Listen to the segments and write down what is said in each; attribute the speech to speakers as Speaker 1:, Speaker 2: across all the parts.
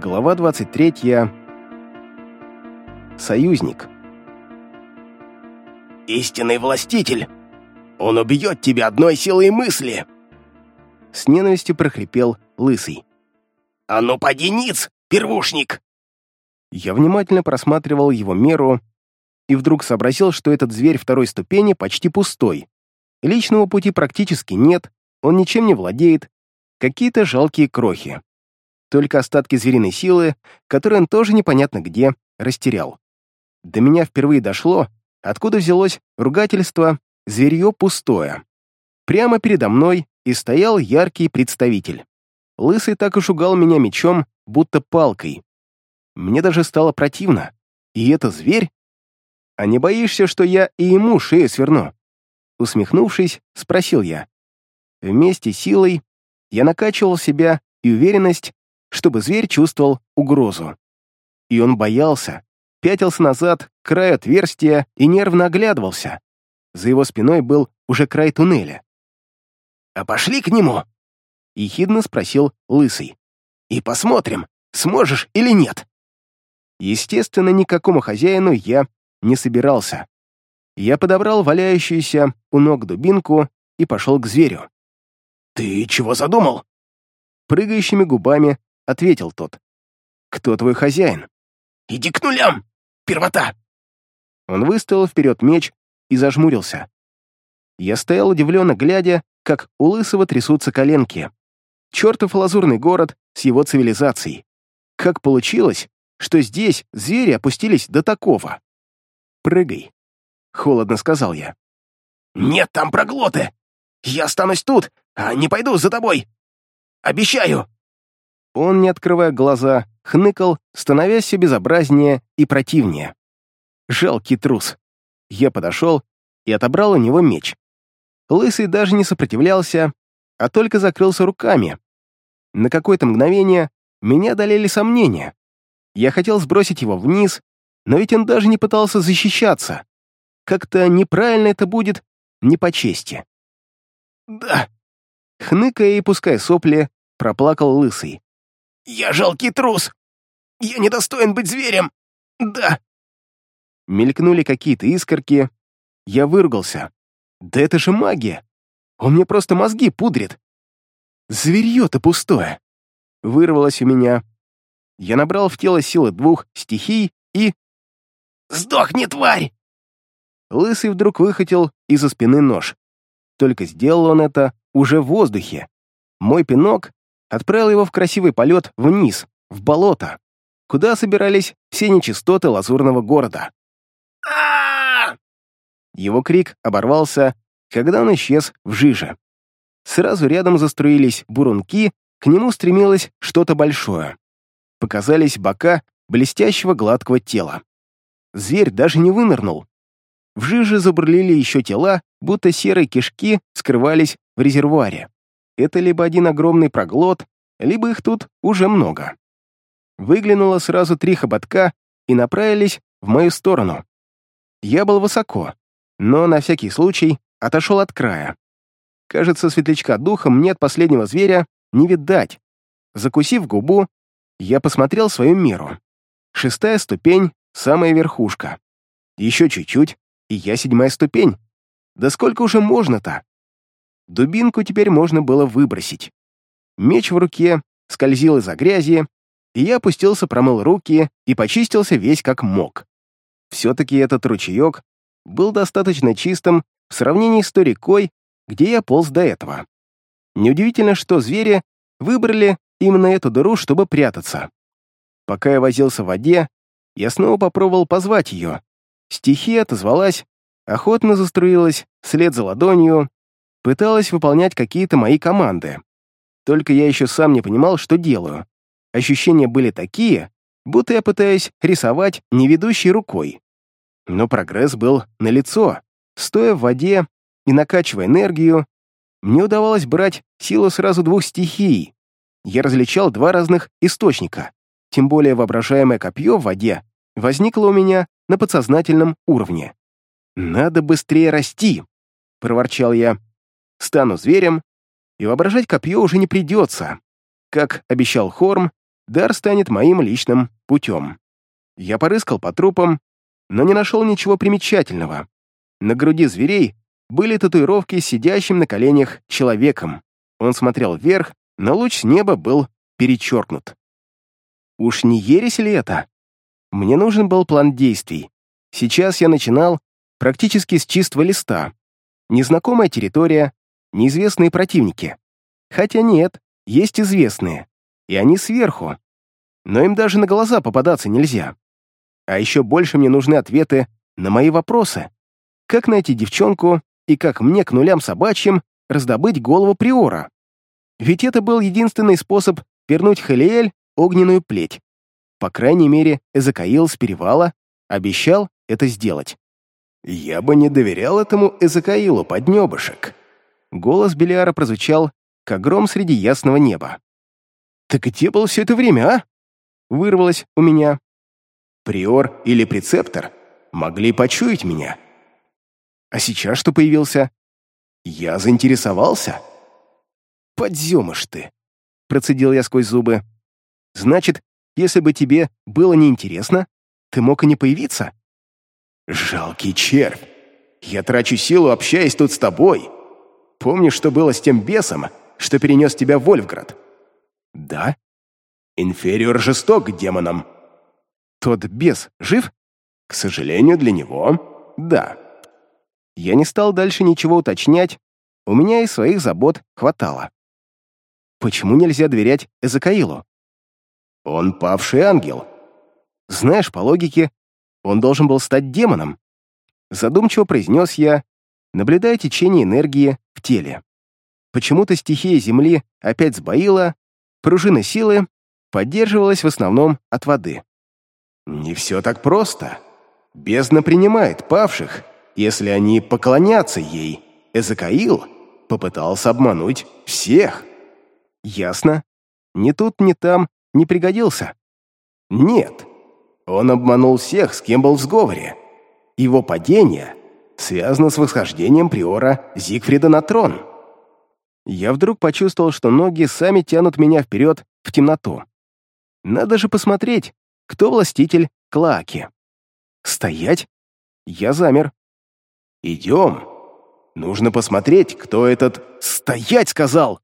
Speaker 1: Глава 23. Союзник.
Speaker 2: «Истинный властитель! Он убьет тебя одной силой мысли!»
Speaker 1: С ненавистью прохрипел Лысый.
Speaker 2: «А ну поди ниц, первушник!»
Speaker 1: Я внимательно просматривал его меру и вдруг сообразил, что этот зверь второй ступени почти пустой. Личного пути практически нет, он ничем не владеет, какие-то жалкие крохи. Только остатки звериной силы, которые он тоже непонятно где растерял. До меня впервые дошло, откуда взялось ругательство «зверье пустое». Прямо передо мной и стоял яркий представитель. Лысый так и шугал меня мечом, будто палкой. Мне даже стало противно. И это зверь? А не боишься, что я и ему шею сверну? Усмехнувшись, спросил я. Вместе с силой я накачивал себя и уверенность, чтобы зверь чувствовал угрозу. И он боялся, пятился назад к краю отверстия и нервно оглядывался. За его спиной был уже край туннеля.
Speaker 2: «А пошли к нему?» — ехидно спросил Лысый. «И посмотрим, сможешь или нет».
Speaker 1: Естественно, никакому хозяину я не собирался. Я подобрал валяющуюся у ног дубинку и пошел к зверю.
Speaker 2: «Ты чего задумал?»
Speaker 1: Прыгающими губами ответил тот. «Кто твой хозяин?»
Speaker 2: «Иди к нулям, первота!»
Speaker 1: Он выставил вперед меч и зажмурился. Я стоял удивленно, глядя, как у Лысого трясутся коленки. Чертов лазурный город с его цивилизацией. Как получилось, что здесь звери опустились до такого? «Прыгай», — холодно сказал я.
Speaker 2: «Нет там проглоты! Я останусь тут, а не пойду за тобой! Обещаю!»
Speaker 1: Он, не открывая глаза, хныкал, становясь все безобразнее и противнее. Жалкий трус. Я подошел и отобрал у него меч. Лысый даже не сопротивлялся, а только закрылся руками. На какое-то мгновение меня одолели сомнения. Я хотел сбросить его вниз, но ведь он даже не пытался защищаться. Как-то неправильно это будет, не по чести.
Speaker 2: «Да», —
Speaker 1: хныкая и пуская сопли, проплакал Лысый.
Speaker 2: Я жалкий трус. Я недостоин быть зверем. Да.
Speaker 1: Мелькнули какие-то искорки. Я выругался. Да это же магия. Он мне просто мозги пудрит. Зверье-то пустое. Вырвалось у меня. Я набрал в тело силы двух стихий и...
Speaker 2: «Сдохни, тварь!»
Speaker 1: Лысый вдруг выхватил из-за спины нож. Только сделал он это уже в воздухе. Мой пинок отправил его в красивый полет вниз, в болото, куда собирались все нечистоты лазурного города.
Speaker 2: а
Speaker 1: Его крик оборвался, когда он исчез в жиже. Сразу рядом заструились бурунки, к нему стремилось что-то большое. Показались бока блестящего гладкого тела. Зверь даже не вынырнул. В жиже забурлили еще тела, будто серые кишки скрывались в резервуаре. Это либо один огромный проглот, либо их тут уже много. Выглянуло сразу три хоботка и направились в мою сторону. Я был высоко, но на всякий случай отошел от края. Кажется, светлячка духа мне от последнего зверя не видать. Закусив губу, я посмотрел свою меру. Шестая ступень — самая верхушка. Еще чуть-чуть, и я седьмая ступень. Да сколько уже можно-то? Дубинку теперь можно было выбросить. Меч в руке скользил из-за грязи, и я опустился, промыл руки и почистился весь как мог. Все-таки этот ручеек был достаточно чистым в сравнении с той рекой, где я полз до этого. Неудивительно, что звери выбрали именно эту дыру, чтобы прятаться. Пока я возился в воде, я снова попробовал позвать ее. Стихия отозвалась, охотно заструилась вслед за ладонью, пыталась выполнять какие-то мои команды. Только я еще сам не понимал, что делаю. Ощущения были такие, будто я пытаюсь рисовать неведущей рукой. Но прогресс был налицо. Стоя в воде и накачивая энергию, мне удавалось брать силу сразу двух стихий. Я различал два разных источника. Тем более воображаемое копье в воде возникло у меня на подсознательном уровне. «Надо быстрее расти», — проворчал я, стану зверем, и воображать копье уже не придется. Как обещал Хорм, дар станет моим личным путем. Я порыскал по трупам, но не нашел ничего примечательного. На груди зверей были татуировки с сидящим на коленях человеком. Он смотрел вверх, но луч неба был перечеркнут. Уж не ересь ли это? Мне нужен был план действий. Сейчас я начинал практически с чистого листа. Незнакомая территория, неизвестные противники. Хотя нет, есть известные, и они сверху. Но им даже на глаза попадаться нельзя. А еще больше мне нужны ответы на мои вопросы. Как найти девчонку и как мне к нулям собачьим раздобыть голову Приора? Ведь это был единственный способ вернуть Халиэль огненную плеть. По крайней мере, Эзекаил с перевала обещал это сделать.
Speaker 2: «Я бы не доверял этому Эзекаилу, поднебышек».
Speaker 1: Голос Белиара прозвучал, как гром среди ясного неба. «Ты где был все это время, а?» Вырвалось у меня.
Speaker 2: «Приор или прецептор могли почуять меня».
Speaker 1: «А сейчас что появился?»
Speaker 2: «Я заинтересовался».
Speaker 1: «Подземыш ты!» Процедил я сквозь зубы. «Значит, если бы тебе было неинтересно, ты мог и не появиться?»
Speaker 2: «Жалкий червь! Я трачу силу, общаясь тут с тобой. Помнишь, что было с тем бесом, что перенес тебя в Вольфград?»
Speaker 1: «Да».
Speaker 2: «Инфериор жесток к демонам».
Speaker 1: «Тот бес жив?»
Speaker 2: «К сожалению, для него, да».
Speaker 1: Я не стал дальше ничего уточнять, у меня и своих забот хватало. Почему нельзя доверять Эзекаилу?
Speaker 2: Он павший ангел.
Speaker 1: Знаешь, по логике, он должен был стать демоном. Задумчиво произнес я, наблюдая течение энергии в теле. Почему-то стихия Земли опять сбоила, пружина силы поддерживалась в основном от воды.
Speaker 2: Не все так просто. Бездна принимает павших, если они поклонятся ей. Эзекаил попытался обмануть всех.
Speaker 1: Ясно. Ни тут, ни там не пригодился.
Speaker 2: Нет. Он обманул всех, с кем был в сговоре. Его падение связано с восхождением приора Зигфрида на трон.
Speaker 1: Я вдруг почувствовал, что ноги сами тянут меня вперед в темноту. Надо же посмотреть, кто властитель Клаки. Стоять? Я замер.
Speaker 2: «Идем. Нужно посмотреть, кто этот...»
Speaker 1: «Стоять!» — сказал!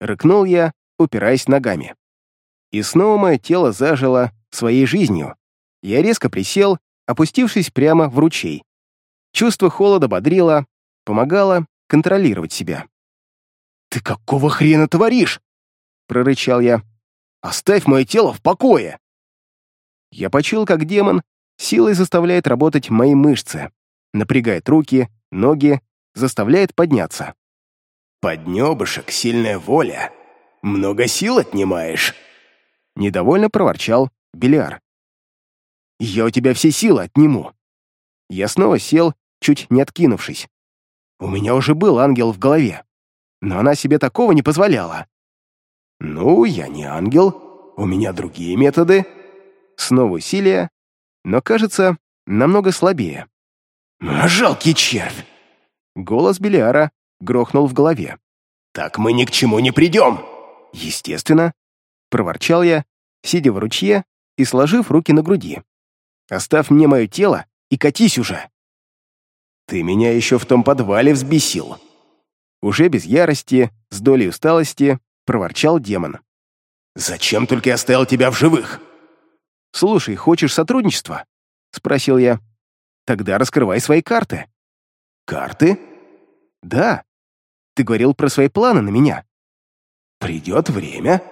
Speaker 1: Рыкнул я, упираясь ногами. И снова мое тело зажило своей жизнью. Я резко присел, опустившись прямо в ручей. Чувство холода бодрило, помогало контролировать себя.
Speaker 2: «Ты какого хрена творишь?» — прорычал я. «Оставь мое тело в покое!»
Speaker 1: Я почил, как демон, силой заставляет работать мои мышцы, напрягает руки, ноги, заставляет подняться.
Speaker 2: «Поднебышек, сильная воля. Много сил отнимаешь?»
Speaker 1: Недовольно проворчал Белиар. «Я у тебя все силы отниму». Я снова сел, чуть не откинувшись. У меня уже был ангел в голове, но она себе такого не позволяла.
Speaker 2: «Ну, я не ангел, у меня другие методы».
Speaker 1: Снова усилие, но, кажется, намного слабее.
Speaker 2: «А «Жалкий червь!»
Speaker 1: Голос Белиара грохнул в голове.
Speaker 2: «Так мы ни к чему не придем!»
Speaker 1: «Естественно!» — проворчал я, сидя в ручье и сложив руки на груди. «Оставь мне мое тело и катись уже!»
Speaker 2: «Ты меня еще в том подвале взбесил!»
Speaker 1: Уже без ярости, с долей усталости, проворчал демон.
Speaker 2: «Зачем только я оставил тебя в живых?»
Speaker 1: «Слушай, хочешь сотрудничества?» — спросил я. «Тогда раскрывай свои карты».
Speaker 2: «Карты?»
Speaker 1: «Да. Ты говорил про свои планы на меня».
Speaker 2: «Придет время».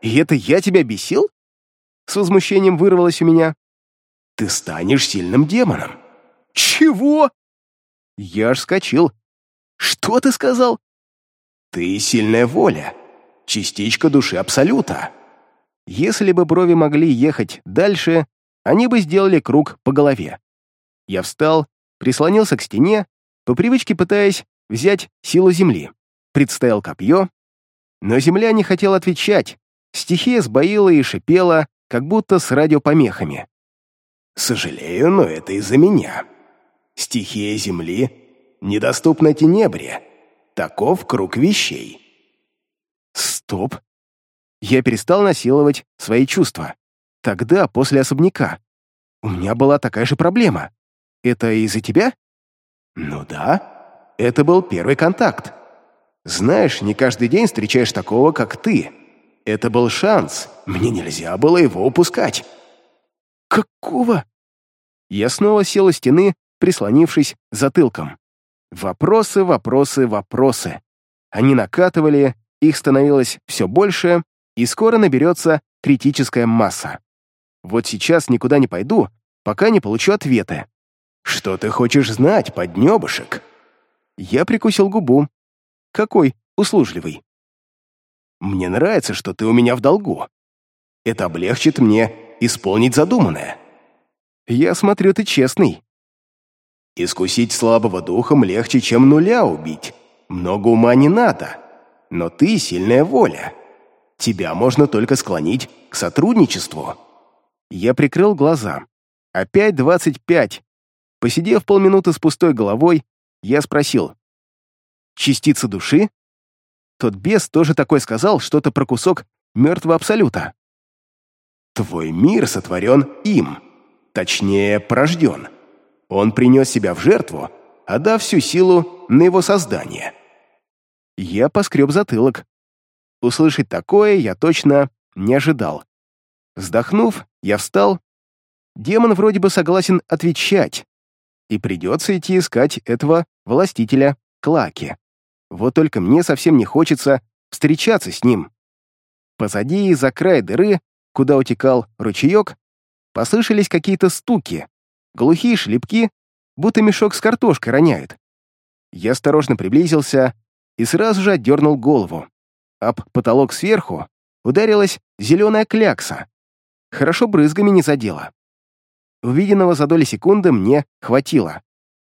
Speaker 1: «И это я тебя бесил?» С возмущением вырвалось у меня.
Speaker 2: «Ты станешь сильным демоном».
Speaker 1: «Чего?» Я аж скочил. «Что ты сказал?»
Speaker 2: «Ты сильная воля, частичка души Абсолюта».
Speaker 1: Если бы брови могли ехать дальше, они бы сделали круг по голове. Я встал, прислонился к стене, по привычке пытаясь взять силу земли. Представил копье, но земля не хотела отвечать. Стихия сбоила и шипела, как будто с радиопомехами.
Speaker 2: «Сожалею, но это из-за меня. Стихия земли недоступна тенебре. Таков круг вещей».
Speaker 1: «Стоп!» я перестал насиловать свои чувства. Тогда, после особняка, у меня была такая же проблема. Это из-за тебя?
Speaker 2: Ну да, это был первый контакт. Знаешь, не каждый день встречаешь такого, как ты. Это был шанс, мне нельзя было его упускать.
Speaker 1: Какого? Я снова сел у стены, прислонившись затылком. Вопросы, вопросы, вопросы. Они накатывали, их становилось все больше, и скоро наберется критическая масса. Вот сейчас никуда не пойду, пока не получу ответы.
Speaker 2: «Что ты хочешь знать, поднебышек?»
Speaker 1: Я прикусил губу. «Какой услужливый?»
Speaker 2: «Мне нравится, что ты у меня в долгу. Это облегчит мне исполнить задуманное».
Speaker 1: «Я смотрю, ты честный».
Speaker 2: «Искусить слабого духом легче, чем нуля убить. Много ума не надо, но ты сильная воля. Тебя можно только склонить к сотрудничеству».
Speaker 1: Я прикрыл глаза. Опять двадцать пять. Посидев полминуты с пустой головой, я спросил. «Частица души?» Тот бес тоже такой сказал, что-то про кусок мертвого абсолюта.
Speaker 2: «Твой мир сотворен им, точнее, порожден. Он принес себя в жертву, отдав всю силу на его создание».
Speaker 1: Я поскреб затылок. Услышать такое я точно не ожидал. Вздохнув, я встал. Демон вроде бы согласен отвечать, и придется идти искать этого властителя Клаки. Вот только мне совсем не хочется встречаться с ним. Позади из-за края дыры, куда утекал ручеек, послышались какие-то стуки, глухие шлепки, будто мешок с картошкой роняют. Я осторожно приблизился и сразу же отдернул голову. Об потолок сверху ударилась зеленая клякса. Хорошо брызгами не задела. Увиденного за доли секунды мне хватило.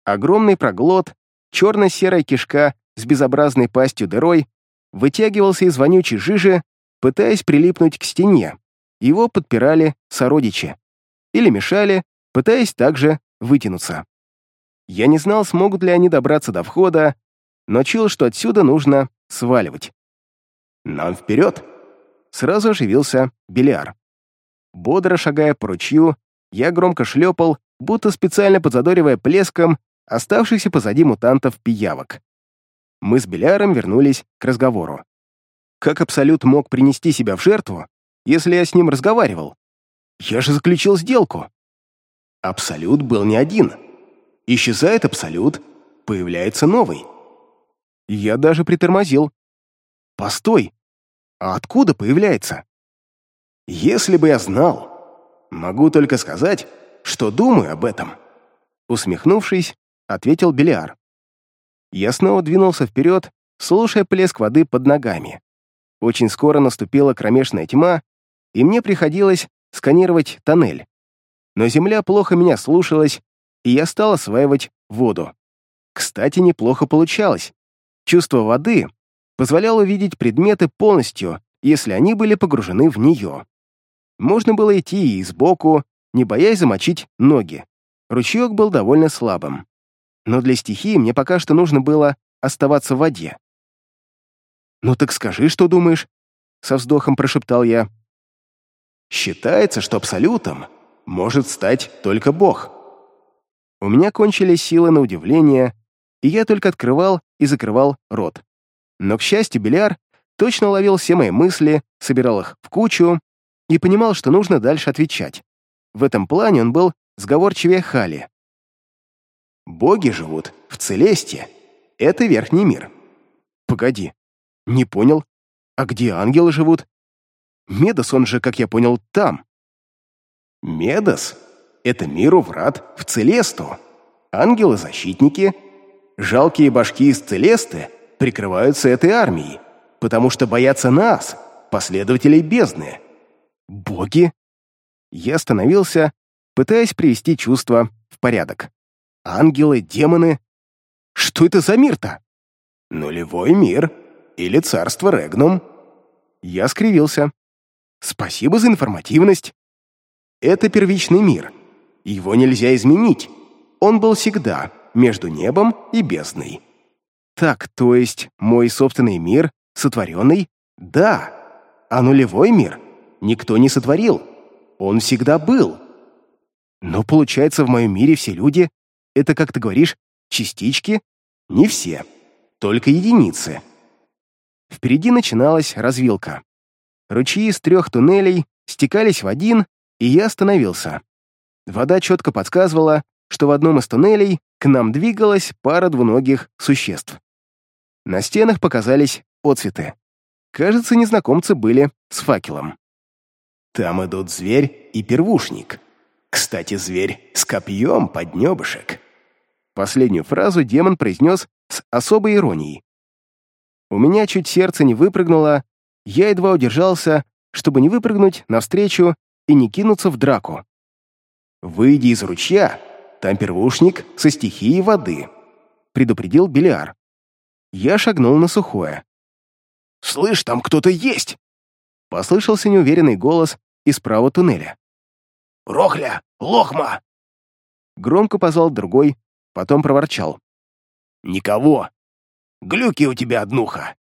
Speaker 1: Огромный проглот, черно-серая кишка с безобразной пастью дырой вытягивался из вонючей жижи, пытаясь прилипнуть к стене. Его подпирали сородичи. Или мешали, пытаясь также вытянуться. Я не знал, смогут ли они добраться до входа, но чул, что отсюда нужно сваливать.
Speaker 2: «Нам вперед!»
Speaker 1: Сразу оживился Белиар. Бодро шагая по ручью, я громко шлепал, будто специально подзадоривая плеском оставшихся позади мутантов-пиявок. Мы с Беляром вернулись к разговору. Как Абсолют мог принести себя в жертву, если я с ним разговаривал? Я же заключил сделку.
Speaker 2: Абсолют был не один. Исчезает Абсолют, появляется новый.
Speaker 1: Я даже притормозил. Постой, а откуда появляется?
Speaker 2: Если бы я знал, могу только сказать, что думаю об этом.
Speaker 1: Усмехнувшись, ответил Белиар. Я снова двинулся вперед, слушая плеск воды под ногами. Очень скоро наступила кромешная тьма, и мне приходилось сканировать тоннель. Но земля плохо меня слушалась, и я стал осваивать воду. Кстати, неплохо получалось. Чувство воды позволяло видеть предметы полностью, если они были погружены в нее. Можно было идти и сбоку, не боясь замочить ноги. Ручеек был довольно слабым. Но для стихии мне пока что нужно было оставаться в воде. «Ну так скажи, что думаешь?» — со вздохом прошептал я.
Speaker 2: «Считается, что абсолютом может стать только Бог».
Speaker 1: У меня кончились силы на удивление, и я только открывал и закрывал рот. Но, к счастью, Беляр точно ловил все мои мысли, собирал их в кучу и понимал, что нужно дальше отвечать. В этом плане он был сговорчивее Хали.
Speaker 2: «Боги живут в Целесте. Это верхний мир».
Speaker 1: «Погоди, не понял. А где ангелы живут? Медос, он же, как я понял, там».
Speaker 2: «Медос — это мир у врат в Целесту. Ангелы-защитники, жалкие башки из Целесты прикрываются этой армией, потому что боятся нас, последователей бездны.
Speaker 1: Боги? Я остановился, пытаясь привести чувства в порядок. Ангелы, демоны. Что это за мир-то?
Speaker 2: Нулевой мир. Или царство Регнум.
Speaker 1: Я скривился. Спасибо за информативность. Это первичный мир. Его нельзя изменить. Он был всегда между небом и бездной. Так, то есть мой собственный мир, сотворенный? Да.
Speaker 2: а нулевой мир никто не сотворил. Он всегда был.
Speaker 1: Но получается, в моем мире все люди — это, как ты говоришь, частички?
Speaker 2: Не все, только единицы.
Speaker 1: Впереди начиналась развилка. Ручьи из трех туннелей стекались в один, и я остановился. Вода четко подсказывала, что в одном из туннелей к нам двигалась пара двуногих существ. На стенах показались отцветы. Кажется, незнакомцы были с факелом.
Speaker 2: Там идут зверь и первушник. Кстати, зверь с копьем под небышек.
Speaker 1: Последнюю фразу демон произнес с особой иронией. У меня чуть сердце не выпрыгнуло, я едва удержался, чтобы не выпрыгнуть навстречу и не кинуться в драку.
Speaker 2: «Выйди из ручья, там первушник со стихией воды», — предупредил Белиар.
Speaker 1: Я шагнул на сухое.
Speaker 2: «Слышь, там кто-то есть!»
Speaker 1: Послышался неуверенный голос из правого туннеля.
Speaker 2: «Рохля! Лохма!»
Speaker 1: Громко позвал другой, потом проворчал.
Speaker 2: «Никого! Глюки у тебя однуха!»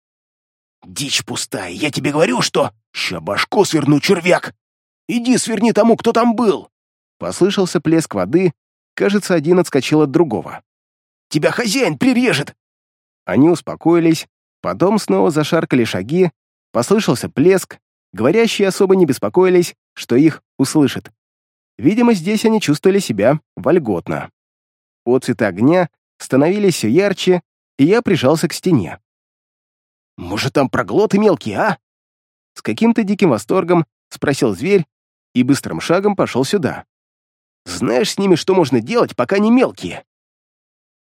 Speaker 2: «Дичь пустая, я тебе говорю, что...» «Ща башку сверну, червяк! Иди сверни тому, кто там был!»
Speaker 1: Послышался плеск воды, кажется, один отскочил от другого.
Speaker 2: «Тебя хозяин прирежет!»
Speaker 1: Они успокоились, потом снова зашаркали шаги, послышался плеск, говорящие особо не беспокоились, что их услышат. Видимо, здесь они чувствовали себя вольготно. Отцветы огня становились все ярче, и я прижался к стене.
Speaker 2: «Может, там проглоты мелкие, а?»
Speaker 1: С каким-то диким восторгом спросил зверь и быстрым шагом пошел сюда.
Speaker 2: «Знаешь с ними, что можно делать, пока не мелкие?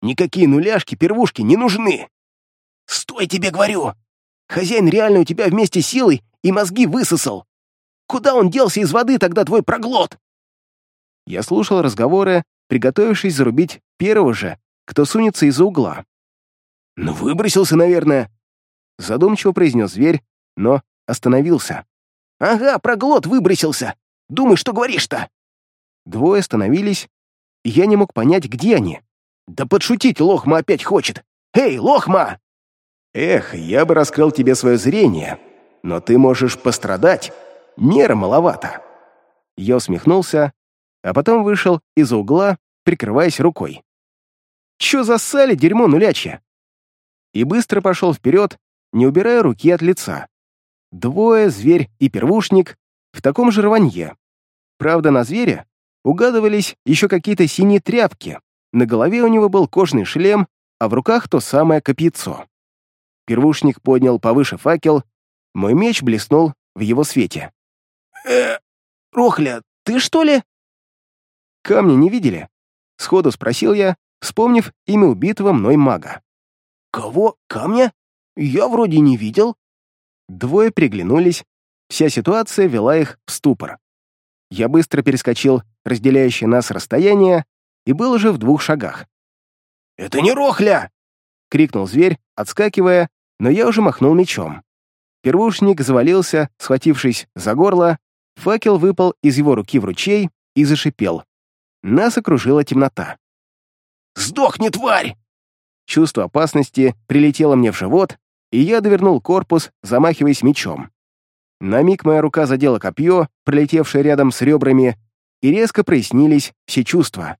Speaker 2: Никакие нуляшки, первушки не нужны. Стой, тебе говорю! Хозяин реально у тебя вместе силой и мозги высосал. Куда он делся из воды тогда твой проглот?»
Speaker 1: Я слушал разговоры, приготовившись зарубить первого же, кто сунется из-за угла.
Speaker 2: «Ну, выбросился, наверное», —
Speaker 1: задумчиво произнес зверь, но остановился.
Speaker 2: «Ага, проглот выбросился. Думай, что говоришь-то».
Speaker 1: Двое остановились, и я не мог понять, где они.
Speaker 2: «Да подшутить Лохма опять хочет! Эй, Лохма!» «Эх, я бы раскрыл тебе свое зрение, но ты можешь пострадать. Мера маловато».
Speaker 1: Я усмехнулся, а потом вышел из угла, прикрываясь рукой. «Чё засали, дерьмо нулячье?» И быстро пошел вперед, не убирая руки от лица. Двое, зверь и первушник, в таком же рванье. Правда, на звере угадывались еще какие-то синие тряпки, на голове у него был кожный шлем, а в руках то самое копьецо. Первушник поднял повыше факел, мой меч блеснул в его свете.
Speaker 2: «Э, Рохля, ты что ли?»
Speaker 1: «Камни не видели?» — сходу спросил я, вспомнив имя убитого мной мага.
Speaker 2: «Кого? Камня? Я вроде не видел».
Speaker 1: Двое приглянулись, вся ситуация вела их в ступор. Я быстро перескочил разделяющее нас расстояние и был уже в двух шагах.
Speaker 2: «Это не Рохля!»
Speaker 1: — крикнул зверь, отскакивая, но я уже махнул мечом. Первушник завалился, схватившись за горло, факел выпал из его руки в ручей и зашипел. Нас окружила темнота.
Speaker 2: «Сдохни, тварь!»
Speaker 1: Чувство опасности прилетело мне в живот, и я довернул корпус, замахиваясь мечом. На миг моя рука задела копье, пролетевшее рядом с ребрами, и резко прояснились все чувства.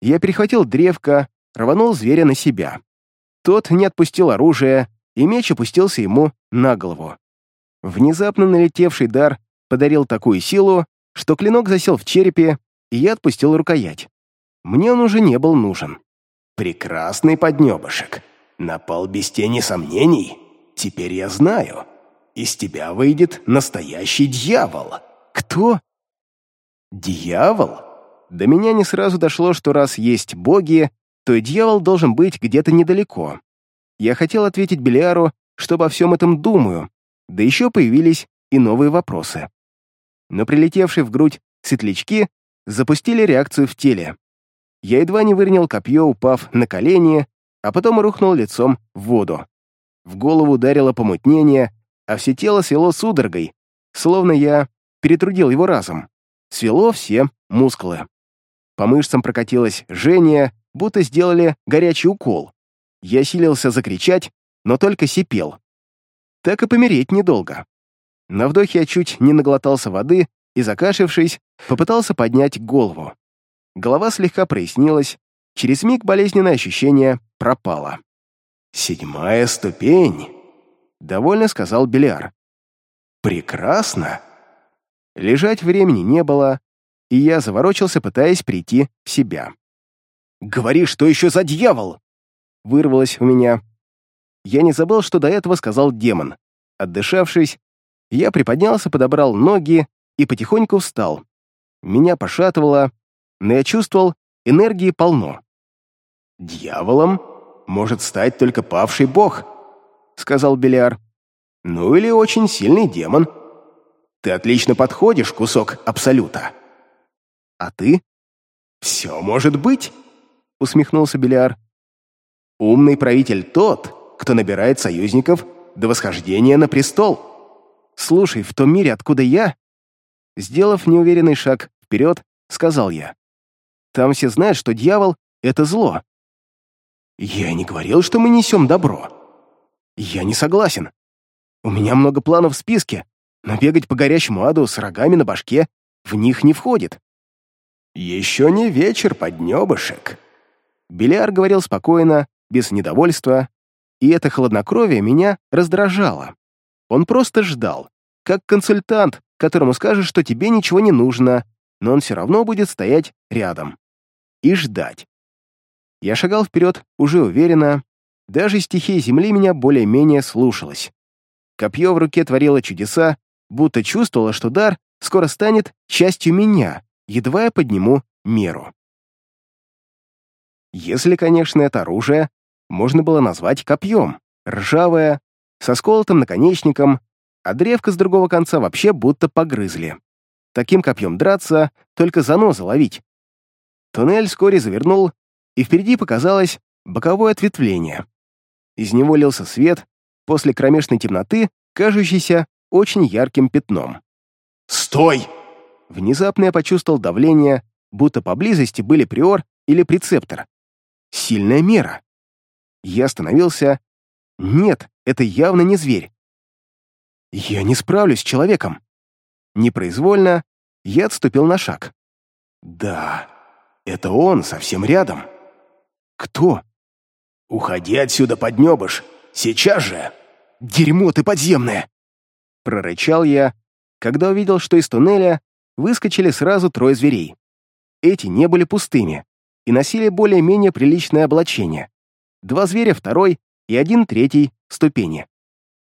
Speaker 1: Я перехватил древко, рванул зверя на себя. Тот не отпустил оружие, и меч опустился ему на голову. Внезапно налетевший дар подарил такую силу, что клинок засел в черепе, и я отпустил рукоять. Мне он уже не был нужен.
Speaker 2: «Прекрасный поднебышек. Напал без тени сомнений. Теперь я знаю. Из тебя выйдет настоящий дьявол».
Speaker 1: «Кто?»
Speaker 2: «Дьявол?»
Speaker 1: До меня не сразу дошло, что раз есть боги, то и дьявол должен быть где-то недалеко. Я хотел ответить Белиару, что обо всем этом думаю, да еще появились и новые вопросы. Но прилетевшие в грудь светлячки запустили реакцию в теле. Я едва не выронил копье, упав на колени, а потом рухнул лицом в воду. В голову ударило помутнение, а все тело свело судорогой, словно я перетрудил его разом. Свело все мускулы. По мышцам прокатилось жжение, будто сделали горячий укол. Я силился закричать, но только сипел. Так и помереть недолго. На вдохе я чуть не наглотался воды и, закашившись, попытался поднять голову. Голова слегка прояснилась, через миг болезненное ощущение пропало.
Speaker 2: «Седьмая ступень», — довольно сказал Беляр. «Прекрасно».
Speaker 1: Лежать времени не было, и я заворочился, пытаясь прийти в себя. «Говори, что еще за дьявол?» Вырвалось у меня. Я не забыл, что до этого сказал демон. Отдышавшись, я приподнялся, подобрал ноги и потихоньку встал. Меня пошатывало, но я чувствовал, энергии полно.
Speaker 2: «Дьяволом может стать только павший бог», — сказал Беляр. «Ну или очень сильный демон. Ты отлично подходишь, кусок Абсолюта».
Speaker 1: «А ты?»
Speaker 2: «Все может быть», — усмехнулся Беляр.
Speaker 1: «Умный правитель тот, кто набирает союзников до восхождения на престол. Слушай, в том мире, откуда я...» Сделав неуверенный шаг вперед, сказал я. «Там все знают, что дьявол — это зло».
Speaker 2: «Я не говорил, что мы несем добро».
Speaker 1: «Я не согласен. У меня много планов в списке, но бегать по горящему аду с рогами на башке в них не входит».
Speaker 2: «Еще не вечер, поднебышек»,
Speaker 1: Беляр говорил спокойно, без недовольства, и это хладнокровие меня раздражало. Он просто ждал, как консультант, которому скажешь, что тебе ничего не нужно, но он все равно будет стоять рядом. И ждать. Я шагал вперед уже уверенно, даже стихия земли меня более-менее слушалась. Копье в руке творило чудеса, будто чувствовало, что дар скоро станет частью меня, едва я подниму меру. Если, конечно, это оружие можно было назвать копьем, ржавое, со сколотым наконечником, а древко с другого конца вообще будто погрызли. Таким копьем драться, только занозы ловить. Туннель вскоре завернул, и впереди показалось боковое ответвление. Из него лился свет, после кромешной темноты, кажущийся очень ярким пятном.
Speaker 2: «Стой!»
Speaker 1: Внезапно я почувствовал давление, будто поблизости были приор или прецептор. Сильная мера. Я остановился. Нет, это явно не зверь. Я не справлюсь с человеком. Непроизвольно я отступил на шаг.
Speaker 2: Да, это он совсем рядом.
Speaker 1: Кто?
Speaker 2: Уходи отсюда, поднебыш. Сейчас же.
Speaker 1: Дерьмо ты подземное! Прорычал я, когда увидел, что из туннеля выскочили сразу трое зверей. Эти не были пустыми и носили более-менее приличное облачение. Два зверя второй и один третий ступени.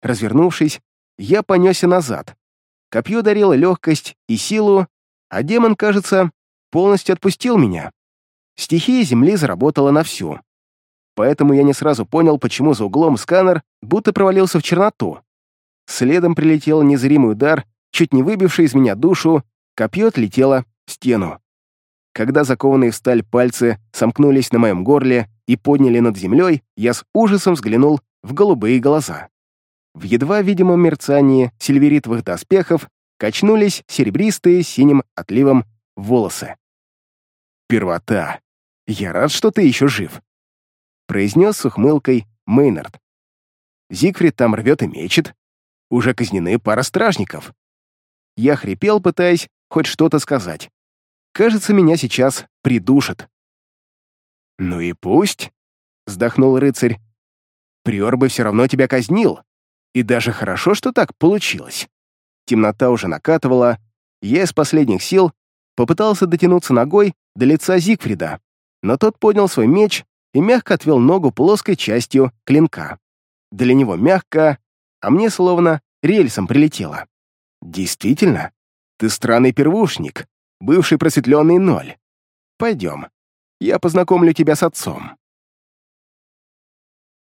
Speaker 1: Развернувшись, я понесся назад. Копье дарило легкость и силу, а демон, кажется, полностью отпустил меня. Стихия Земли заработала на всю. Поэтому я не сразу понял, почему за углом сканер будто провалился в черноту. Следом прилетел незримый удар, чуть не выбивший из меня душу, копье отлетело в стену. Когда закованные в сталь пальцы сомкнулись на моем горле и подняли над землей, я с ужасом взглянул в голубые глаза. В едва видимом мерцании сильверитовых доспехов качнулись серебристые синим отливом волосы. «Первота, я рад, что ты еще жив», — произнес с ухмылкой Мейнард. «Зигфрид там рвет и мечет. Уже казнены пара стражников». Я хрипел, пытаясь хоть что-то сказать. Кажется, меня сейчас придушат. «Ну и пусть», — вздохнул рыцарь. «Приор бы все равно тебя казнил. И даже хорошо, что так получилось». Темнота уже накатывала, я из последних сил попытался дотянуться ногой до лица Зигфрида, но тот поднял свой меч и мягко отвел ногу плоской частью клинка. Для него мягко, а мне словно рельсом прилетело. «Действительно, ты странный первушник», бывший просветленный ноль. Пойдем, я познакомлю тебя с отцом».